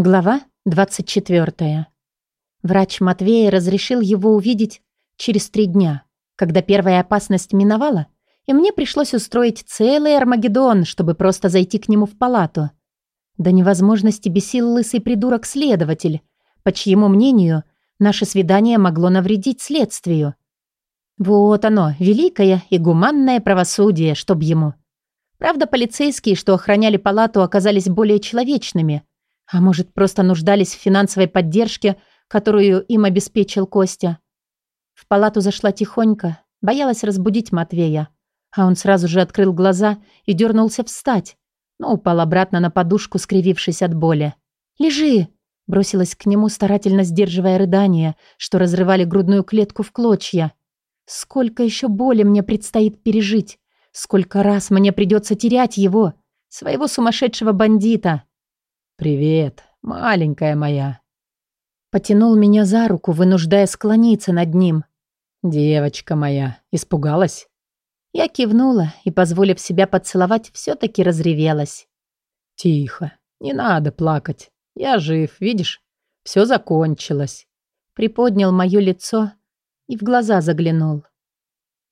Глава 24. Врач Матвея разрешил его увидеть через три дня, когда первая опасность миновала, и мне пришлось устроить целый Армагеддон, чтобы просто зайти к нему в палату. До невозможности бесил лысый придурок-следователь, по чьему мнению, наше свидание могло навредить следствию. Вот оно, великое и гуманное правосудие, чтоб ему. Правда, полицейские, что охраняли палату, оказались более человечными – а может, просто нуждались в финансовой поддержке, которую им обеспечил Костя. В палату зашла тихонько, боялась разбудить Матвея. А он сразу же открыл глаза и дернулся встать, но упал обратно на подушку, скривившись от боли. «Лежи!» Бросилась к нему, старательно сдерживая рыдания, что разрывали грудную клетку в клочья. «Сколько еще боли мне предстоит пережить! Сколько раз мне придется терять его, своего сумасшедшего бандита!» «Привет, маленькая моя». Потянул меня за руку, вынуждая склониться над ним. «Девочка моя, испугалась?» Я кивнула и, позволив себя поцеловать, все-таки разревелась. «Тихо, не надо плакать. Я жив, видишь? Все закончилось». Приподнял мое лицо и в глаза заглянул.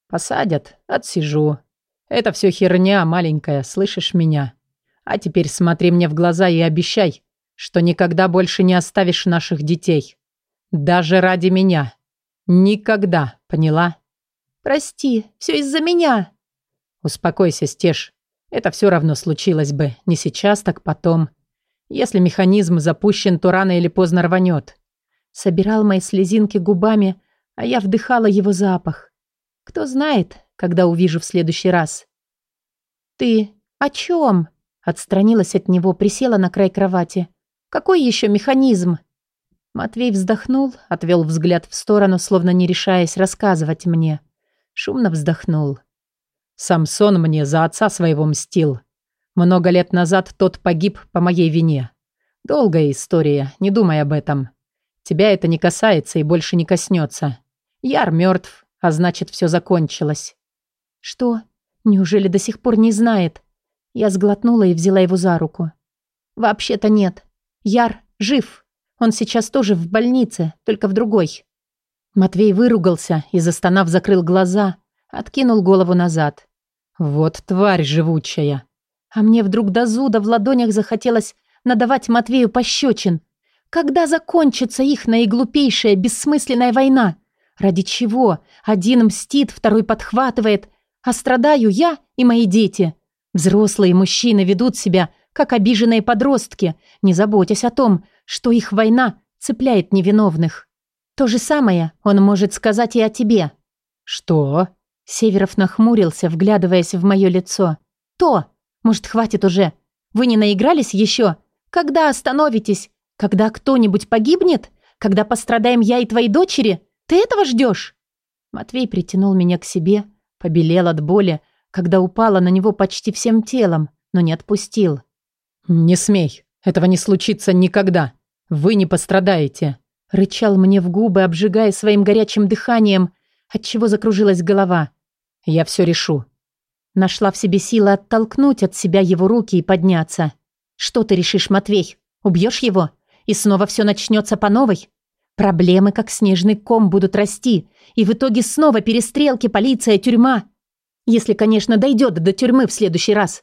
«Посадят, отсижу. Это все херня маленькая, слышишь меня? А теперь смотри мне в глаза и обещай, что никогда больше не оставишь наших детей. Даже ради меня. Никогда, поняла? Прости, все из-за меня. Успокойся, Стеж. Это все равно случилось бы. Не сейчас, так потом. Если механизм запущен, то рано или поздно рванет. Собирал мои слезинки губами, а я вдыхала его запах. Кто знает, когда увижу в следующий раз. «Ты о чем?» Отстранилась от него, присела на край кровати. «Какой еще механизм?» Матвей вздохнул, отвел взгляд в сторону, словно не решаясь рассказывать мне. Шумно вздохнул. «Самсон мне за отца своего мстил. Много лет назад тот погиб по моей вине. Долгая история, не думай об этом. Тебя это не касается и больше не коснется. Яр мертв, а значит, все закончилось». «Что? Неужели до сих пор не знает? Я сглотнула и взяла его за руку. «Вообще-то нет. Яр жив. Он сейчас тоже в больнице, только в другой». Матвей выругался и, застонав, закрыл глаза, откинул голову назад. «Вот тварь живучая!» А мне вдруг до зуда в ладонях захотелось надавать Матвею пощечин. Когда закончится их наиглупейшая бессмысленная война? Ради чего? Один мстит, второй подхватывает, а страдаю я и мои дети. Взрослые мужчины ведут себя, как обиженные подростки, не заботясь о том, что их война цепляет невиновных. То же самое он может сказать и о тебе. «Что?» Северов нахмурился, вглядываясь в мое лицо. «То! Может, хватит уже? Вы не наигрались еще? Когда остановитесь? Когда кто-нибудь погибнет? Когда пострадаем я и твои дочери? Ты этого ждешь?» Матвей притянул меня к себе, побелел от боли, когда упала на него почти всем телом, но не отпустил. «Не смей! Этого не случится никогда! Вы не пострадаете!» Рычал мне в губы, обжигая своим горячим дыханием, отчего закружилась голова. «Я все решу». Нашла в себе силы оттолкнуть от себя его руки и подняться. «Что ты решишь, Матвей? Убьешь его? И снова все начнется по новой? Проблемы, как снежный ком, будут расти, и в итоге снова перестрелки, полиция, тюрьма. Если, конечно, дойдет до тюрьмы в следующий раз.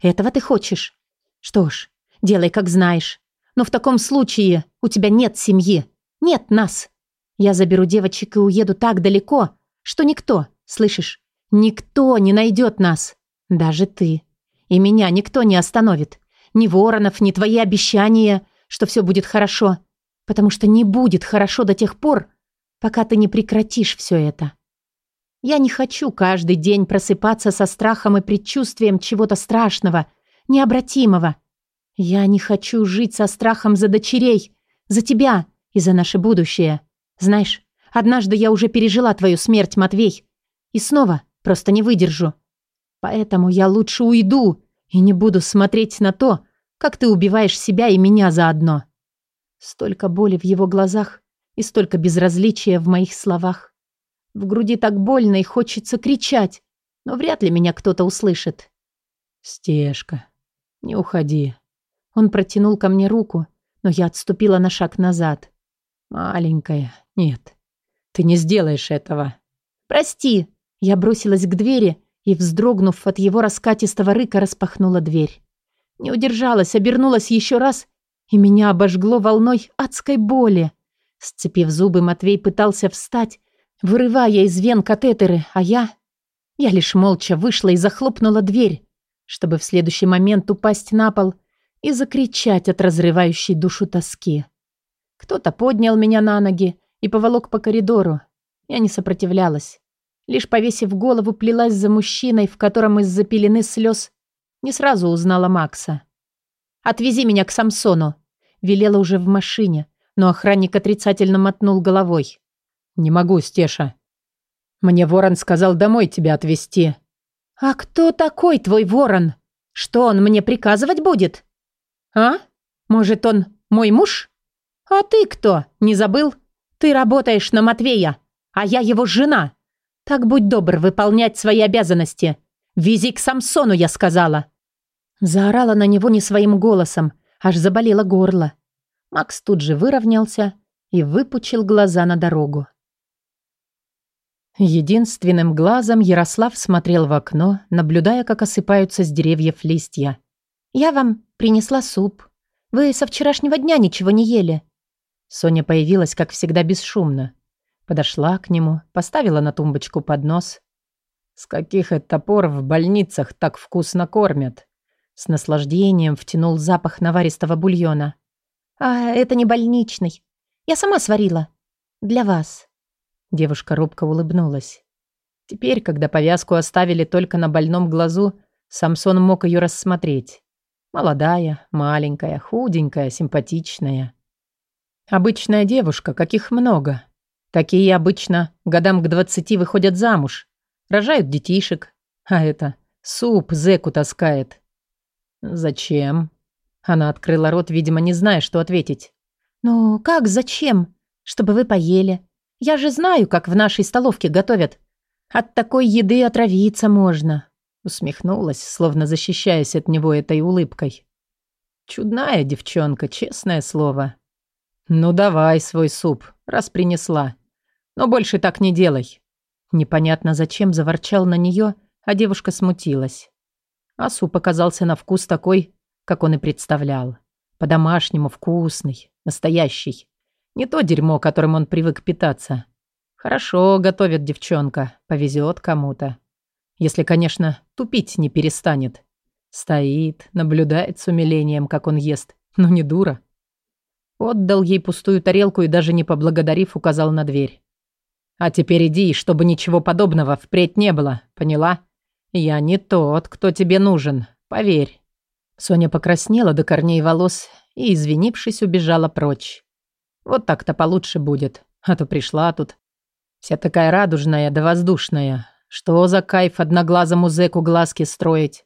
Этого ты хочешь? Что ж, делай, как знаешь. Но в таком случае у тебя нет семьи. Нет нас. Я заберу девочек и уеду так далеко, что никто, слышишь, никто не найдет нас. Даже ты. И меня никто не остановит. Ни Воронов, ни твои обещания, что все будет хорошо. Потому что не будет хорошо до тех пор, пока ты не прекратишь все это. Я не хочу каждый день просыпаться со страхом и предчувствием чего-то страшного, необратимого. Я не хочу жить со страхом за дочерей, за тебя и за наше будущее. Знаешь, однажды я уже пережила твою смерть, Матвей, и снова просто не выдержу. Поэтому я лучше уйду и не буду смотреть на то, как ты убиваешь себя и меня заодно. Столько боли в его глазах и столько безразличия в моих словах. В груди так больно и хочется кричать, но вряд ли меня кто-то услышит. «Стежка, не уходи». Он протянул ко мне руку, но я отступила на шаг назад. «Маленькая, нет, ты не сделаешь этого». «Прости!» Я бросилась к двери и, вздрогнув от его раскатистого рыка, распахнула дверь. Не удержалась, обернулась еще раз, и меня обожгло волной адской боли. Сцепив зубы, Матвей пытался встать, вырывая из вен катетеры, а я... Я лишь молча вышла и захлопнула дверь, чтобы в следующий момент упасть на пол и закричать от разрывающей душу тоски. Кто-то поднял меня на ноги и поволок по коридору. Я не сопротивлялась. Лишь повесив голову, плелась за мужчиной, в котором из-за пелены слез не сразу узнала Макса. «Отвези меня к Самсону», — велела уже в машине, но охранник отрицательно мотнул головой. «Не могу, Стеша. Мне Ворон сказал домой тебя отвезти». «А кто такой твой Ворон? Что он мне приказывать будет?» «А? Может, он мой муж?» «А ты кто? Не забыл? Ты работаешь на Матвея, а я его жена. Так будь добр выполнять свои обязанности. Вези к Самсону, я сказала». Заорала на него не своим голосом, аж заболело горло. Макс тут же выровнялся и выпучил глаза на дорогу. Единственным глазом Ярослав смотрел в окно, наблюдая, как осыпаются с деревьев листья. «Я вам принесла суп. Вы со вчерашнего дня ничего не ели». Соня появилась, как всегда, бесшумно. Подошла к нему, поставила на тумбочку поднос. «С каких это пор в больницах так вкусно кормят?» С наслаждением втянул запах наваристого бульона. «А это не больничный. Я сама сварила. Для вас». Девушка робко улыбнулась. Теперь, когда повязку оставили только на больном глазу, Самсон мог ее рассмотреть. Молодая, маленькая, худенькая, симпатичная. Обычная девушка, каких много. Такие обычно годам к двадцати выходят замуж, рожают детишек. А это суп зэку таскает. «Зачем?» Она открыла рот, видимо, не зная, что ответить. «Ну, как зачем? Чтобы вы поели. Я же знаю, как в нашей столовке готовят. От такой еды отравиться можно». Усмехнулась, словно защищаясь от него этой улыбкой. «Чудная девчонка, честное слово. Ну давай свой суп, раз принесла. Но больше так не делай». Непонятно зачем заворчал на нее, а девушка смутилась. А суп оказался на вкус такой, как он и представлял. По-домашнему вкусный, настоящий. Не то дерьмо, которым он привык питаться. Хорошо готовит девчонка, повезет кому-то. Если, конечно, тупить не перестанет. Стоит, наблюдает с умилением, как он ест. Ну не дура. Отдал ей пустую тарелку и даже не поблагодарив, указал на дверь. «А теперь иди, чтобы ничего подобного впредь не было, поняла? Я не тот, кто тебе нужен, поверь». Соня покраснела до корней волос и, извинившись, убежала прочь. Вот так-то получше будет, а то пришла тут. Вся такая радужная да воздушная. Что за кайф одноглазому зэку глазки строить?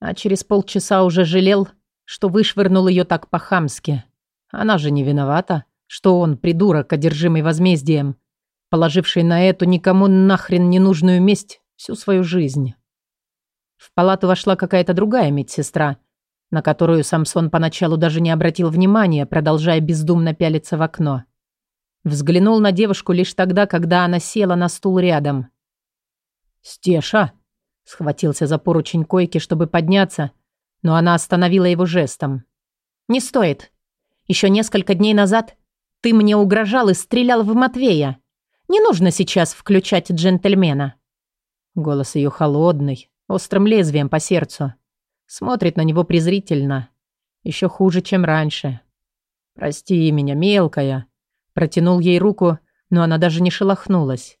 А через полчаса уже жалел, что вышвырнул ее так по-хамски. Она же не виновата, что он, придурок, одержимый возмездием, положивший на эту никому нахрен ненужную месть всю свою жизнь. В палату вошла какая-то другая медсестра, на которую Самсон поначалу даже не обратил внимания, продолжая бездумно пялиться в окно. Взглянул на девушку лишь тогда, когда она села на стул рядом. «Стеша!» — схватился за поручень койки, чтобы подняться, но она остановила его жестом. «Не стоит. Еще несколько дней назад ты мне угрожал и стрелял в Матвея. Не нужно сейчас включать джентльмена». Голос ее холодный, острым лезвием по сердцу. Смотрит на него презрительно. Еще хуже, чем раньше. «Прости меня, мелкая». Протянул ей руку, но она даже не шелохнулась.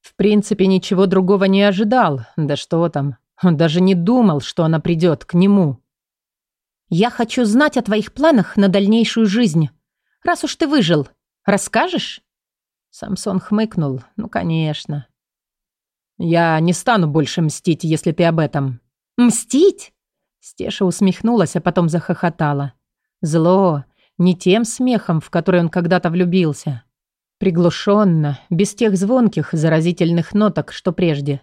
В принципе, ничего другого не ожидал. Да что там. Он даже не думал, что она придет к нему. «Я хочу знать о твоих планах на дальнейшую жизнь. Раз уж ты выжил, расскажешь?» Самсон хмыкнул. «Ну, конечно. «Я не стану больше мстить, если ты об этом». «Мстить?» Стеша усмехнулась, а потом захохотала. Зло, не тем смехом, в который он когда-то влюбился. Приглушенно, без тех звонких, заразительных ноток, что прежде.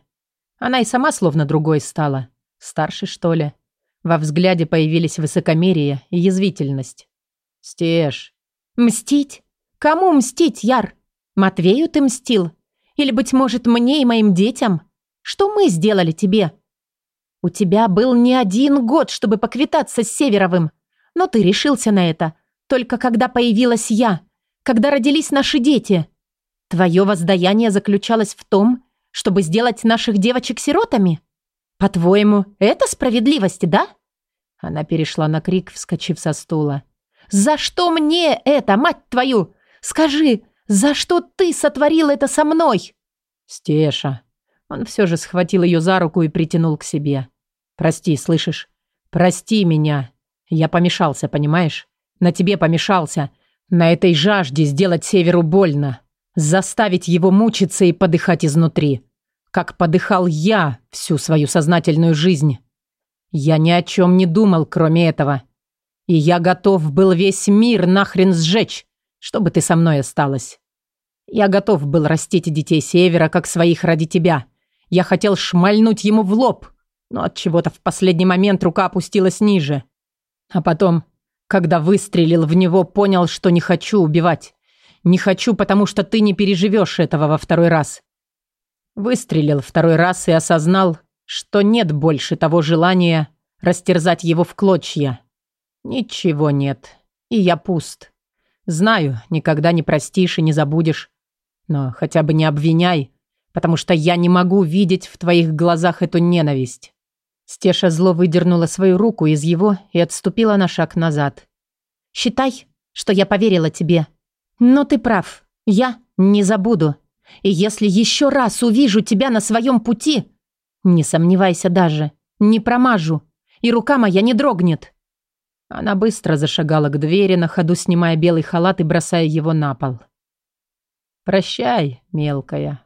Она и сама словно другой стала. Старше, что ли. Во взгляде появились высокомерие и язвительность. Стеж. Мстить? Кому мстить, Яр? Матвею ты мстил? Или, быть может, мне и моим детям? Что мы сделали тебе? У тебя был не один год, чтобы поквитаться с Северовым. Но ты решился на это, только когда появилась я, когда родились наши дети. Твое воздаяние заключалось в том, чтобы сделать наших девочек сиротами? По-твоему, это справедливость, да? Она перешла на крик, вскочив со стула. «За что мне это, мать твою? Скажи, за что ты сотворил это со мной?» «Стеша». Он все же схватил ее за руку и притянул к себе. «Прости, слышишь? Прости меня. Я помешался, понимаешь? На тебе помешался. На этой жажде сделать Северу больно. Заставить его мучиться и подыхать изнутри. Как подыхал я всю свою сознательную жизнь. Я ни о чем не думал, кроме этого. И я готов был весь мир нахрен сжечь, чтобы ты со мной осталась. Я готов был растить детей Севера, как своих ради тебя. Я хотел шмальнуть ему в лоб, но от чего-то в последний момент рука опустилась ниже. А потом, когда выстрелил в него, понял, что не хочу убивать. Не хочу, потому что ты не переживешь этого во второй раз. Выстрелил второй раз и осознал, что нет больше того желания растерзать его в клочья. Ничего нет. И я пуст. Знаю, никогда не простишь и не забудешь. Но хотя бы не обвиняй, потому что я не могу видеть в твоих глазах эту ненависть. Стеша зло выдернула свою руку из его и отступила на шаг назад. «Считай, что я поверила тебе. Но ты прав. Я не забуду. И если еще раз увижу тебя на своем пути, не сомневайся даже, не промажу, и рука моя не дрогнет». Она быстро зашагала к двери, на ходу снимая белый халат и бросая его на пол. «Прощай, мелкая».